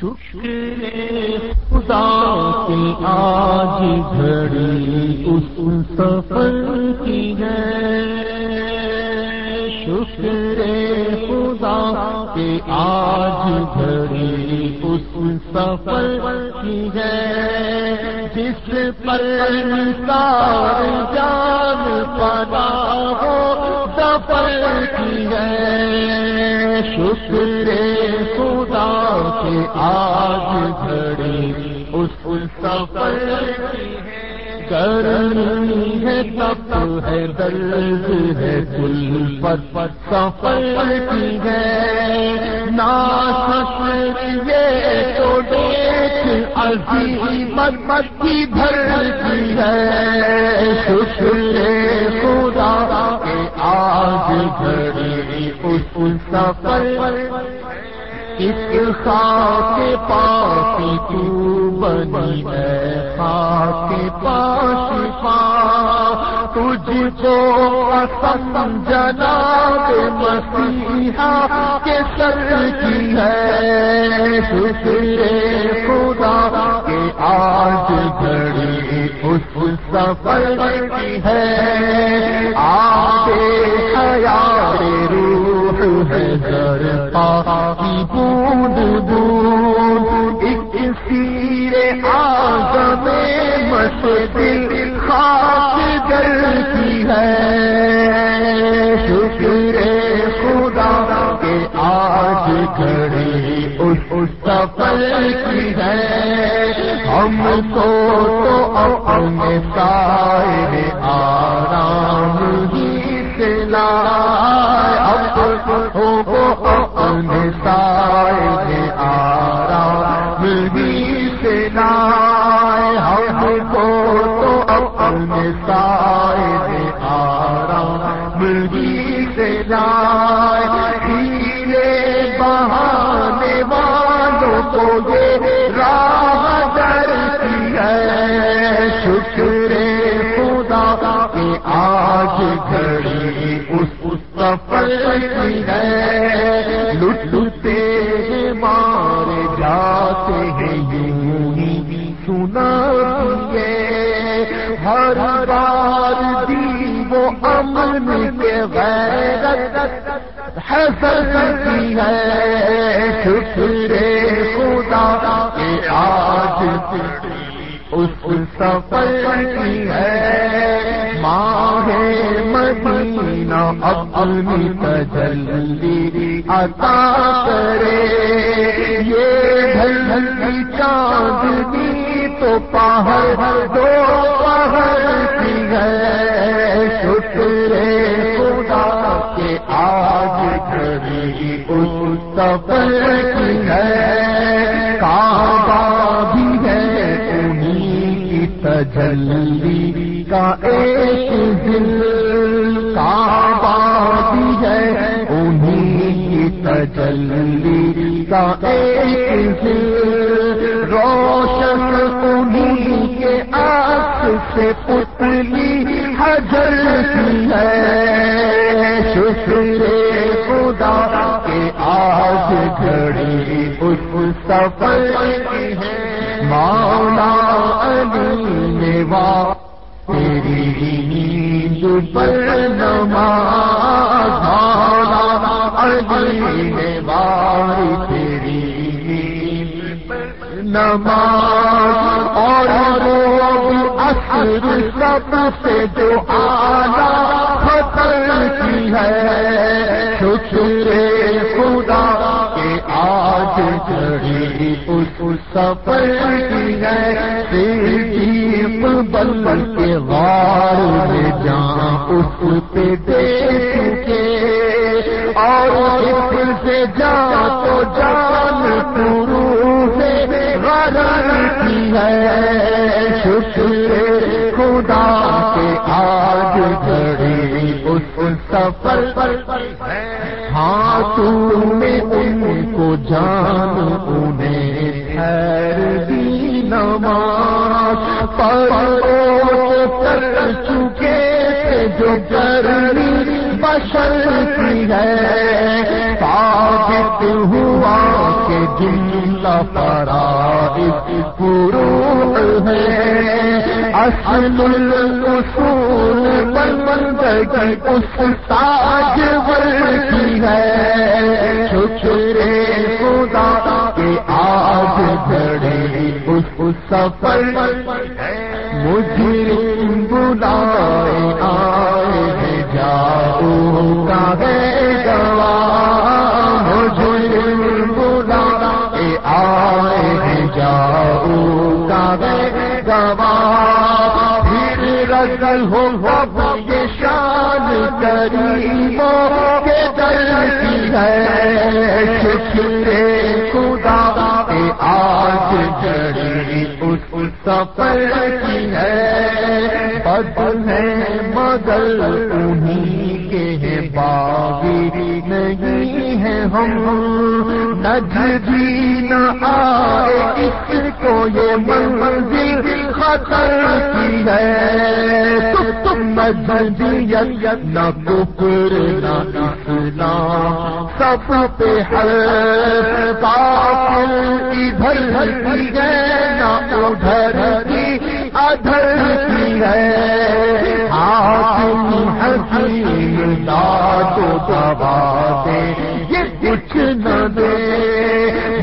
شکر خدا کی آج گھڑی اس سفر کی ہے۔ شکر خدا کی آج گھڑی اس سفر کی ہے۔ جس پر سار جان پدا ہو، سفر کی ہے۔ شکر کہ آج گھڑی اس سفر کرنی ہے، تب ہے درد ہے کل پت پت سفر کی ہے نا سفر یہ تو دیکھ عظیم مت کی بھر کی ہے۔ شکر خدا کہ آج گھڑی اس سفر اس خاک پاسی تو بنی ہے، خاک پاس پا تجھ کو سم جناب مسیحا کے سر کی ہے۔ شکر خدا کے آج گھڑی اس سفر کی ہے۔ آگے حیا روح بوند بوند ایک سیر آزم مسجد خاک جلتی ہے۔ شکر خدا کے آج گھڑی اس سفر کی ہے۔ ہم کو تو اپنے سائے آرام ہی سے لائے اب اپنے سائے آرام سے نائے ہم کو تو اپنے سائے آرام ہی سے ہیرے بہانے والوں کو سفر ہے لٹتے مارے جاتے ہیں یوں ہی سنا یہ ہر بار دی وہ امن کے غیرت حسن کی ہے۔ شکر خدا کہ آج اس سفر کی ہے۔ ماہ مدینہ نہ اپنی تجلی عطا کرے۔ یہ ڈھل چاندنی تو پہاڑ دو پہاڑ کی ہے۔ شکر خدا کے آج گھڑی اس سفر کی ہے۔ کعبہ بھی ہے انہیں کی تجلی کا ایک دل۔ کعبہ بھی ہے۔ انہیں کی تجلی کا ایک دل۔ روشن انہیں کے آس سے پتلی حجر کی ہے۔ شکر خدا کے آج گھڑی اس سفر ہے۔ مولا علی نے وا تیری نیند پر نماز مولا تیری نماز اور اصل سب سے جو آنا خطر کی ہے شکر بل کے غار میں جان اس پہ دے چکے اور اس سے جا تو جان پورو سے غرر کی ہے شکر خدا کے آج گھڑی اس سفر پر ہے ہاں تم نے ان کو جان، انہیں خیر دی نماز۔ پر کر چکے تھے جو کرنی بشر کی ہے۔ ثابت ہوا کہ جن فرائض فروع ہے۔ اصل الاصول پر بندگی اس تاج ورکی ہے۔ شکر خدا کے آج بڑے اس سفر مجھے بلائے آئے جاؤ کا ہے۔ آئے جاؤ کا ہے گوا پھر ہو یہ شان کریموں کے دل کی ہے شکرے خدا آج جڑی۔ سفر کی ہے۔ بد ہے مگر انہیں کے ہیں، باغی نہیں ہے ہم۔ نجدی نہ آئے اس کو یہ منزل خطر کی ہے۔ تم نجدیت نہ کفر، نہ اسلام سب پہ ہر کافر ادھر کی ہے، نہ ادھر حسین داد دبا دے یہ کچھ نہ دے۔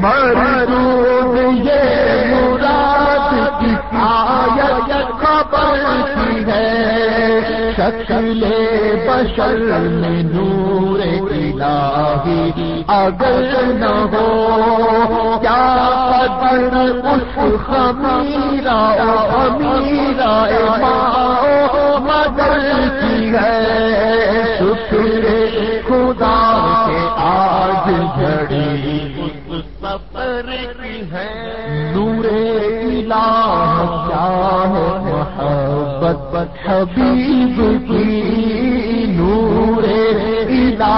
مرود یہ مراد کی آیت خبر کی ہے۔ شکل بشر میں نور الہی۔ اگر نہ ہو، کیا قدر اس خمیرا خمیرا ماں مدر کی ہے؟ شکر خدا کے آج جڑی سفر کی ہے نور الہ کیا ہے محبت حبیب کی نور الہ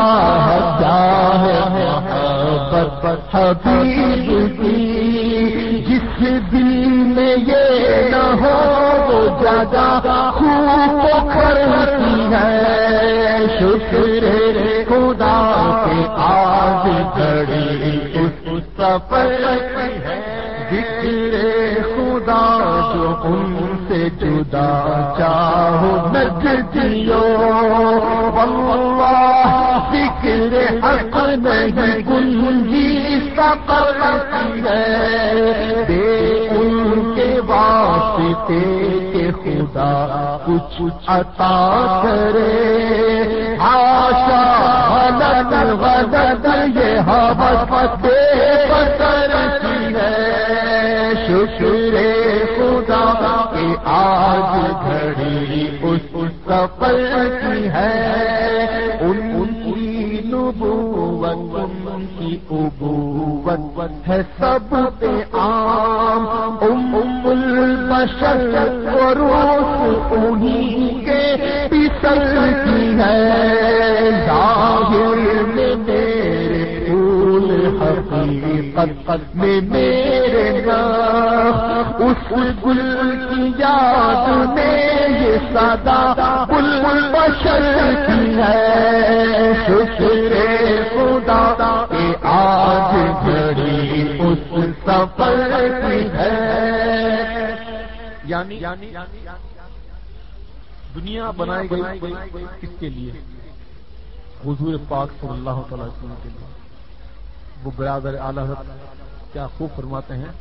کیا ہے محبت حبیب کی جس دل میں یہ نہ ہو وہ زیادہ خوب کرتی ہے۔ شکر خدا کے آج گھڑی اس سفر ہے۔ ذکر خدا جو ان سے جدا چاہو نجدیو واللہ ذکر حق نہیں کنجی سفر ہے۔ واسطے کے خدا کچھ عطا کرے۔ آشا غلط غلط یہ حوث بے بسر کی ہے۔ شکر خدا کہ آج گھڑی اس سفر کی ہے۔ ان کی نبوت، ان کی ابوت ہے سب البشر وروس انہیں کے پسل کی ہے، ظاہر میں میرے پھول حقیقت میں میرے نام، اس گل کی یاد میں یہ سدا گل بشر کی ہے، شکر خدا کہ آج یعنی دنیا بنائی گئی کس کے لیے۔ حضور پاک صلی اللہ تعالی وسلم کے لیے۔ وہ برادر اعلی حضرت کیا خوب فرماتے ہیں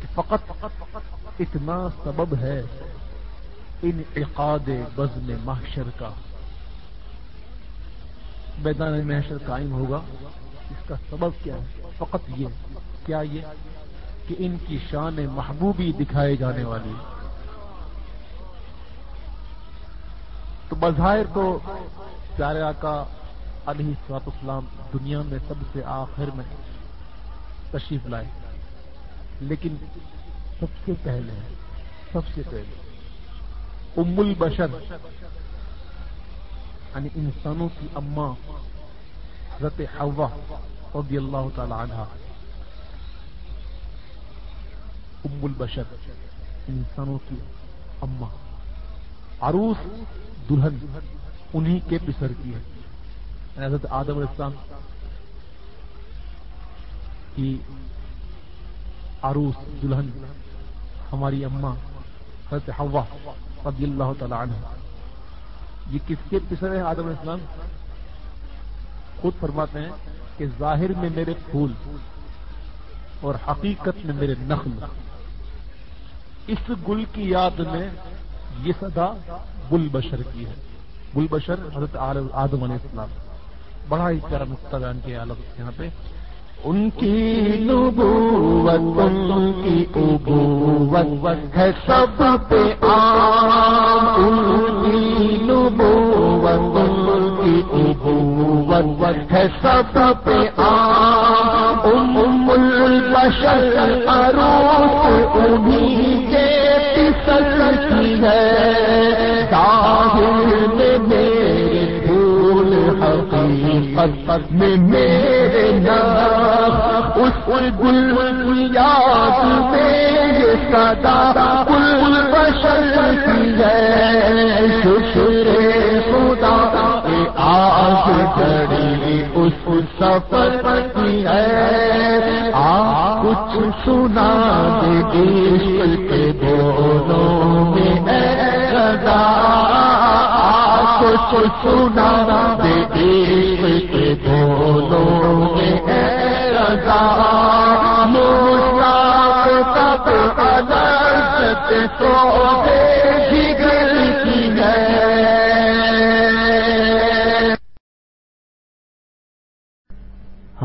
کہ فقط اتنا سبب ہے ان عقاد بزم محشر کا۔ میدان محشر قائم ہوگا۔ اس کا سبب کیا ہے؟ فقط یہ۔ کیا یہ؟ کہ ان کی شان محبوبی دکھائے جانے والی۔ تو بظاہر تو پیارے آقا علیہ سوات اسلام دنیا میں سب سے آخر میں تشریف لائے۔ لیکن سب سے پہلے، سب سے پہلے ام البشر یعنی انسانوں کی اماں حضرت حوا رضی اللہ تعالی عنہ ام البشر انسانوں کی اماں عروس دلہن، انہی کے پسر کی ہے۔ یعنی حضرت آدم علیہ السلام کی عروس دلہن، ہماری اماں حضرت ہوا رضی اللہ تعالی عنہ۔ یہ کس کے پسر ہے آدم اسلام خود فرماتے ہیں کہ ظاہر میں میرے پھول اور حقیقت میں میرے نخل اس گل کی یاد میں یہ صدا گل بشر کی ہے۔ گل بشر حضرت آدم علیہ السلام۔ بڑا ہی پیارا نقطہ بیان کیا الگ یہاں پہ۔ ان کی نبوت، ان کی ابوت ہے سب پہ عام۔ ان کی نبوت، ان کی ابوت ہے سب پہ عام۔ ام البشر عروس انہی کے پسر کی ہے۔ ظاہر میں میرے پھول حقیقت میں میرے نام۔ اس گل یاد میں یہ صدا گل بشر کی ہے۔ شکر سفر کی ہے۔ آ کچھ سنا دے عشق کے بولوں میں ہے رضا کچھ سنا دے عشق کے بولوں میں ہے رضا موسا کب ادرت تو جگر